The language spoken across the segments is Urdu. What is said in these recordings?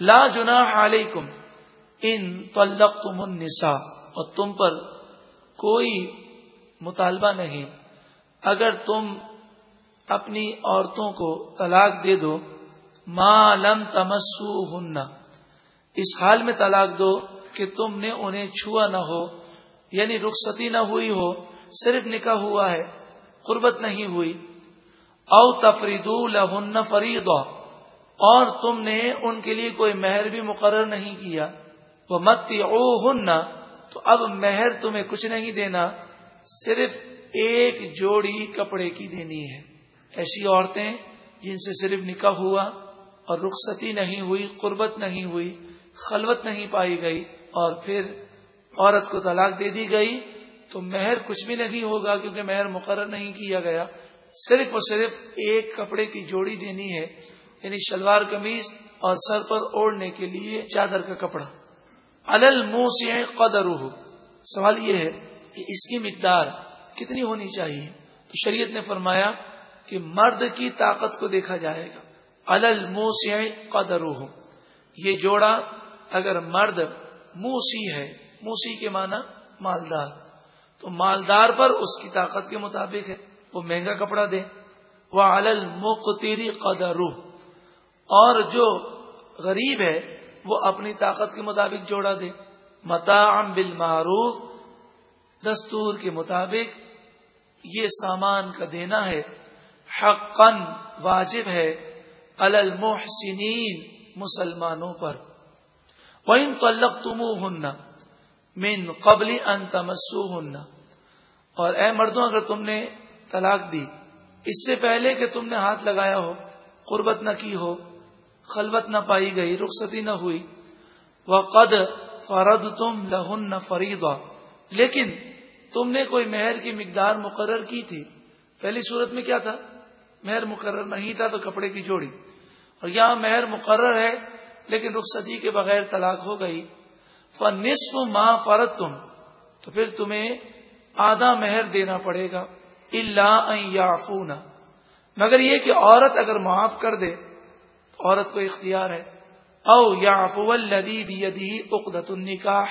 لا جناح علیکم ان طلقتم النساء اور تم پر کوئی مطالبہ نہیں۔ اگر تم اپنی عورتوں کو طلاق دے دو، ما لم تمسو اس حال میں طلاق دو کہ تم نے انہیں چھوا نہ ہو یعنی رخصتی نہ ہوئی ہو، صرف نکاح ہوا ہے، قربت نہیں ہوئی۔ او تفرید لہن فرید اور تم نے ان کے لیے کوئی مہر بھی مقرر نہیں کیا۔ وہ مت او تو اب مہر تمہیں کچھ نہیں دینا، صرف ایک جوڑی کپڑے کی دینی ہے۔ ایسی عورتیں جن سے صرف نکاح ہوا اور رخصتی نہیں ہوئی، قربت نہیں ہوئی، خلوت نہیں پائی گئی اور پھر عورت کو طلاق دے دی گئی، تو مہر کچھ بھی نہیں ہوگا کیونکہ مہر مقرر نہیں کیا گیا۔ صرف اور صرف ایک کپڑے کی جوڑی دینی ہے۔ یعنی شلوار قمیض اور سر پر اوڑھنے کے لیے چادر کا کپڑا۔ الل منہ سے قدر سوال یہ ہے کہ اس کی مقدار کتنی ہونی چاہیے؟ تو شریعت نے فرمایا کہ مرد کی طاقت کو دیکھا جائے گا۔ الل منہ قدر یہ جوڑا اگر مرد موسی ہے، موسی کے معنی مالدار۔ تو مالدار پر اس کی طاقت کے مطابق ہے۔ وہ مہنگا کپڑا دے۔ وہ الل موقری قدر اور جو غریب ہے وہ اپنی طاقت کے مطابق جوڑا دے۔ متا بالمعروف، دستور کے مطابق یہ سامان کا دینا ہے۔ حقا واجب ہے المحسنین مسلمانوں پر۔ وَإِن طَلَّقْتُمُوهُنَّ مِن قَبْلِ أَن تَمَسُّوهُنَّ۔ اور اے مردوں، اگر تم نے طلاق دی، اس سے پہلے کہ تم نے ہاتھ لگایا ہو، قربت نہ کی ہو خلوت نہ پائی گئی، رخصتی نہ ہوئی۔ وہ قد فرد تم لہن فریدا لیکن تم نے کوئی مہر کی مقدار مقرر کی تھی۔ پہلی صورت میں کیا تھا؟ مہر مقرر نہیں تھا تو کپڑے کی جوڑی۔ اور یہاں مہر مقرر ہے، لیکن رخصتی کے بغیر طلاق ہو گئی۔ نصف ماں فرد تم تو پھر تمہیں آدھا مہر دینا پڑے گا۔ اللہ مگر یہ کہ عورت اگر معاف کر دے عورت کو اختیار ہے۔ او یا افو الدی اقدت النکاح۔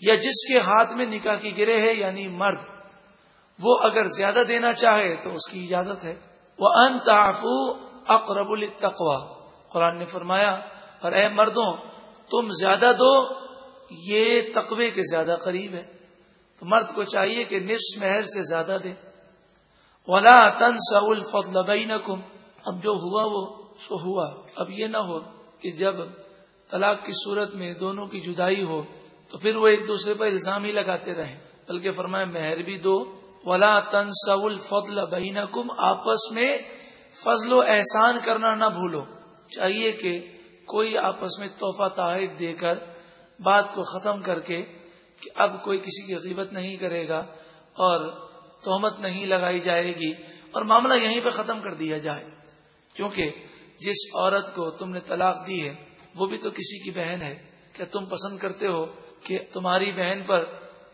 یا جس کے ہاتھ میں نکاح کی گرے ہے یعنی مرد، وہ اگر زیادہ دینا چاہے تو اس کی اجازت ہے۔ وہ ان تعفو اقرب التقوا قرآن نے فرمایا، اور اے مردوں، تم زیادہ دو، یہ تقوی کے زیادہ قریب ہے۔ تو مرد کو چاہیے کہ نصف مہر سے زیادہ دے۔ ولا تن سول فضل اب جو ہوا وہ۔ سو ہوا۔ اب یہ نہ ہو کہ جب طلاق کی صورت میں دونوں کی جدائی ہو، تو پھر وہ ایک دوسرے پر الزام ہی لگاتے رہیں۔ بلکہ فرمائے مہر بھی دو۔ ولا تن سول فضل بہین آپس میں فضل و احسان کرنا نہ بھولو۔ چاہیے کہ کوئی آپس میں تحفہ تحائف دے کر بات کو ختم کر کے کہ اب کوئی کسی کی غیبت نہیں کرے گا اور تہمت نہیں لگائی جائے گی۔ اور معاملہ یہیں پہ ختم کر دیا جائے۔ کیونکہ جس عورت کو تم نے طلاق دی ہے، وہ بھی تو کسی کی بہن ہے۔ کیا تم پسند کرتے ہو کہ تمہاری بہن پر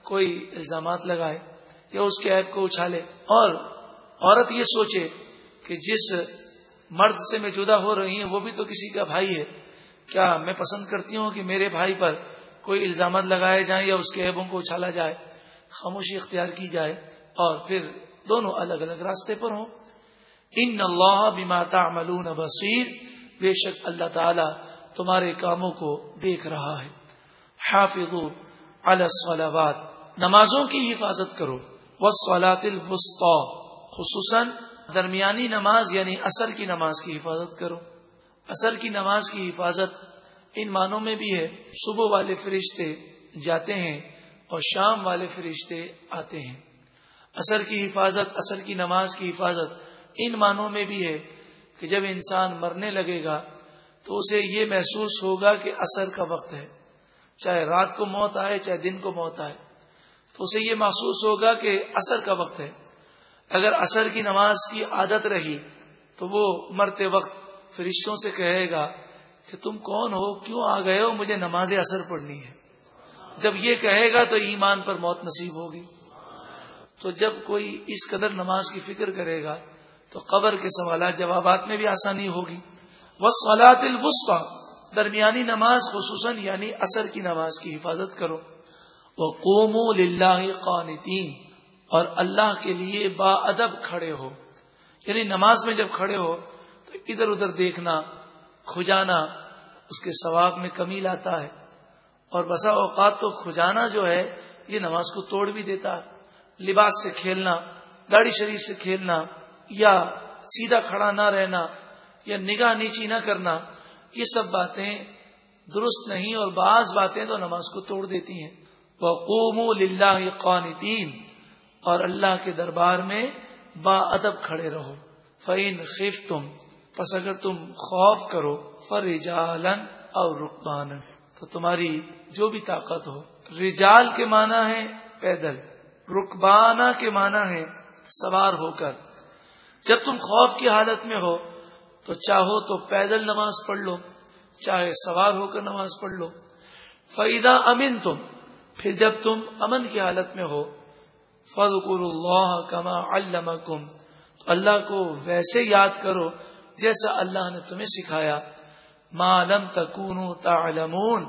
کوئی الزامات لگائے یا اس کے عیب کو اچھالے؟ اور عورت یہ سوچے کہ جس مرد سے میں جدا ہو رہی ہوں، وہ بھی تو کسی کا بھائی ہے۔ کیا میں پسند کرتی ہوں کہ میرے بھائی پر کوئی الزامات لگائے جائیں یا اس کے عیبوں کو اچھالا جائے؟ خاموشی اختیار کی جائے اور پھر دونوں الگ الگ راستے پر ہوں۔ ان اللہ بما تعملون بصیر بے شک اللہ تعالی تمہارے کاموں کو دیکھ رہا ہے۔ حافظو علی الصلوات۔ نمازوں کی حفاظت کرو۔ والصلاة الوسطى۔ خصوصا درمیانی نماز یعنی اثر کی نماز کی حفاظت کرو۔ اثر کی نماز کی حفاظت ان معنوں میں بھی ہے۔ صبح والے فرشتے جاتے ہیں اور شام والے فرشتے آتے ہیں۔ اثر کی حفاظت اثر کی نماز کی حفاظت ان معنوں میں بھی ہے کہ جب انسان مرنے لگے گا تو اسے یہ محسوس ہوگا کہ اثر کا وقت ہے۔ چاہے رات کو موت آئے، چاہے دن کو موت آئے۔ تو اسے یہ محسوس ہوگا کہ اثر کا وقت ہے۔ اگر اثر کی نماز کی عادت رہی تو وہ مرتے وقت فرشتوں سے کہے گا کہ تم کون ہو؟ کیوں آ گئے ہو؟ مجھے نماز اثر پڑھنی ہے۔ جب یہ کہے گا تو ایمان پر موت نصیب ہوگی۔ تو جب کوئی اس قدر نماز کی فکر کرے گا تو قبر کے سوالات جوابات میں بھی آسانی ہوگی۔ وہ سوالات درمیانی نماز خصوصاً یعنی اثر کی نماز کی حفاظت کرو۔ وہ قوم قانتین اور اللہ کے لیے با ادب کھڑے ہو۔ یعنی نماز میں جب کھڑے ہو، تو ادھر ادھر دیکھنا، کھجانا، اس کے ثواب میں کمی لاتا ہے۔ اور بسا اوقات تو کھجانا جو ہے، یہ نماز کو توڑ بھی دیتا ہے۔ لباس سے کھیلنا گاڑی شریف سے کھیلنا یا سیدھا کھڑا نہ رہنا یا نگاہ نیچی نہ کرنا، یہ سب باتیں درست نہیں اور بعض باتیں تو نماز کو توڑ دیتی ہیں۔ وہ قوم قانتین اور اللہ کے دربار میں با ادب کھڑے رہو۔ فعین خیف تم پس اگر تم خوف کرو فر رجالن اور رقبان تو تمہاری جو بھی طاقت ہو۔ رجال کے معنی ہے پیدل، رقبانہ کے معنی ہے سوار ہو کر۔ جب تم خوف کی حالت میں ہو تو چاہو تو پیدل نماز پڑھ لو، چاہے سوار ہو کر نماز پڑھ لو۔ فیدا امن تم پھر جب تم امن کی حالت میں ہو فضکر اللہ کما علمکم تو اللہ کو ویسے یاد کرو جیسا اللہ نے تمہیں سکھایا۔ لم تکون تعلمون۔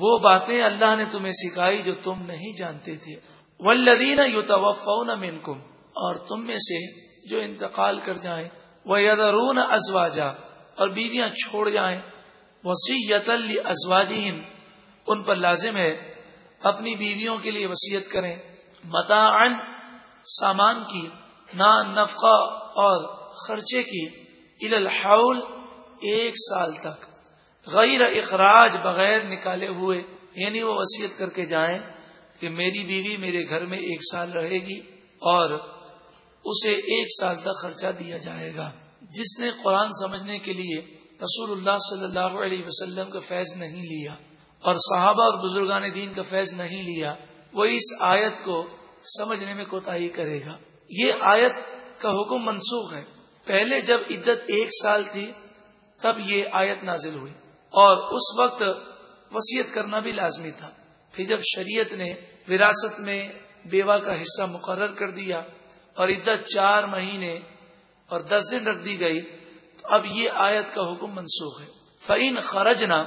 وہ باتیں اللہ نے تمہیں سکھائی جو تم نہیں جانتے تھے۔ ولدین یو توفون منکم اور تم میں سے جو انتقال کر جائیں۔ وہ یدرون ازواجا اور بیویاں چھوڑ جائیں۔ وسیعت ازواجی ان پر لازم ہے اپنی بیویوں کے لیے وسیعت کریں۔ متا سامان کی نہ نفقہ اور خرچے کی الحول، ایک سال تک۔ غیر اخراج بغیر نکالے ہوئے یعنی وہ وسیعت کر کے جائیں کہ میری بیوی میرے گھر میں ایک سال رہے گی اور اسے ایک سال تک خرچہ دیا جائے گا۔ جس نے قرآن سمجھنے کے لیے رسول اللہ صلی اللہ علیہ وسلم کا فیض نہیں لیا اور صحابہ اور بزرگان دین کا فیض نہیں لیا، وہ اس آیت کو سمجھنے میں کوتا کرے گا۔ یہ آیت کا حکم منسوخ ہے۔ پہلے جب عدت ایک سال تھی، تب یہ آیت نازل ہوئی اور اس وقت وسیعت کرنا بھی لازمی تھا۔ پھر جب شریعت نے وراثت میں بیوہ کا حصہ مقرر کر دیا اور عدت چار مہینے اور دس دن رکھ دی گئی، تو اب یہ آیت کا حکم منسوخ ہے۔ فعین خرجنا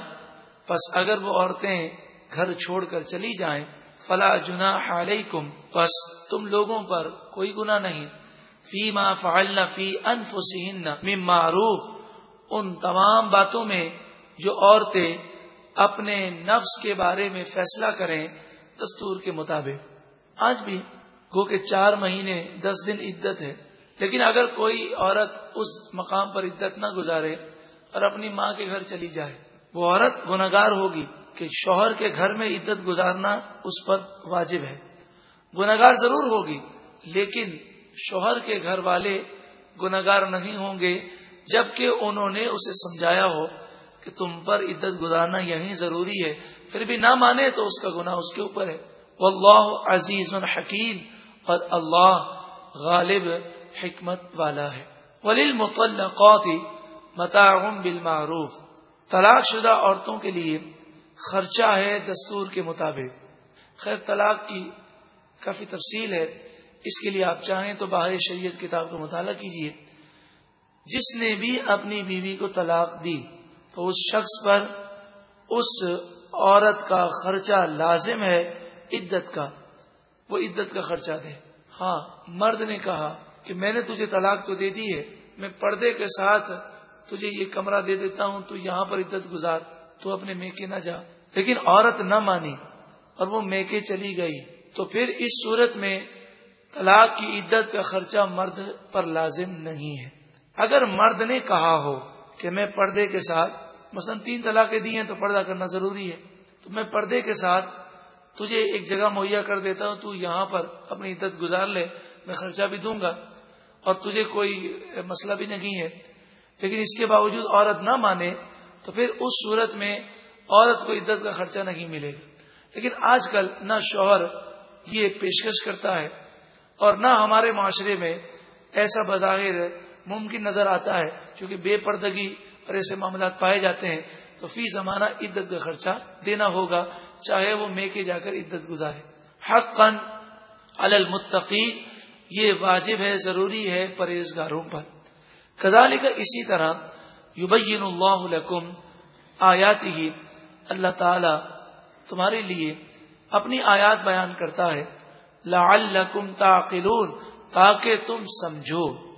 بس اگر وہ عورتیں گھر چھوڑ کر چلی جائیں، فلا جنا علیکم بس تم لوگوں پر کوئی گنا نہیں۔ فی ما فعلنا فی انفسہن من معروف، ان تمام باتوں میں جو عورتیں اپنے نفس کے بارے میں فیصلہ کریں دستور کے مطابق۔ آج بھی گو کے چار مہینے، دس دن عدت ہے۔ لیکن اگر کوئی عورت اس مقام پر عدت نہ گزارے اور اپنی ماں کے گھر چلی جائے، وہ عورت گناگار ہوگی کہ شوہر کے گھر میں عدت گزارنا اس پر واجب ہے۔ گناگار ضرور ہوگی، لیکن شوہر کے گھر والے گناگار نہیں ہوں گے، جبکہ انہوں نے اسے سمجھایا ہو کہ تم پر عدت گزارنا یہی ضروری ہے۔ پھر بھی نہ مانے تو اس کا گناہ اس کے اوپر ہے۔ واللہ عزیز الحکیم اور اللہ غالب حکمت والا ہے۔ ولیل مطلقات متاع بالمعروف۔ طلاق شدہ عورتوں کے لیے خرچہ ہے دستور کے مطابق۔ خیر، طلاق کی کافی تفصیل ہے۔ اس کے لیے آپ چاہیں تو باہر شریعت کتاب کا مطالعہ کیجیے جس نے بھی اپنی بیوی کو طلاق دی، تو اس شخص پر اس عورت کا خرچہ لازم ہے عدت کا۔ وہ عدت کا خرچہ دے۔ ہاں مرد نے کہا کہ میں نے تجھے طلاق تو دے دی ہے، میں پردے کے ساتھ تجھے یہ کمرہ دے دیتا ہوں، تو یہاں پر عدت گزار۔ تو اپنے میکے نہ جا۔ لیکن عورت نہ مانی اور وہ میکے چلی گئی۔ تو پھر اس صورت میں طلاق کی عدت کا خرچہ مرد پر لازم نہیں ہے۔ اگر مرد نے کہا ہو کہ میں پردے کے ساتھ، مثلا تین طلاقیں دی ہیں تو پردہ کرنا ضروری ہے۔ تو میں پردے کے ساتھ تجھے ایک جگہ مہیا کر دیتا ہوں، تو یہاں پر اپنی عدت گزار لے، میں خرچہ بھی دوں گا۔ اور تجھے کوئی مسئلہ بھی نہیں ہے۔ لیکن اس کے باوجود عورت نہ مانے، تو پھر اس صورت میں عورت کو عدت کا خرچہ نہیں ملے گا۔ لیکن آج کل نہ شوہر یہ پیشکش کرتا ہے، اور نہ ہمارے معاشرے میں ایسا بظاہر ممکن نظر آتا ہے، کیونکہ بے پردگی اور ایسے معاملات پائے جاتے ہیں۔ تو فی زمانہ عدت کا خرچہ دینا ہوگا، چاہے وہ میں کے جا کر عدت گزارے۔ حق قن المتقی، یہ واجب ہے، ضروری ہے پرہیزگاروں پر۔ کزالی کا اسی طرح یوبین اللہ آیات ہی اللہ تعالی تمہارے لیے اپنی آیات بیان کرتا ہے، لعلکم تعقلون، تاکہ تم سمجھو۔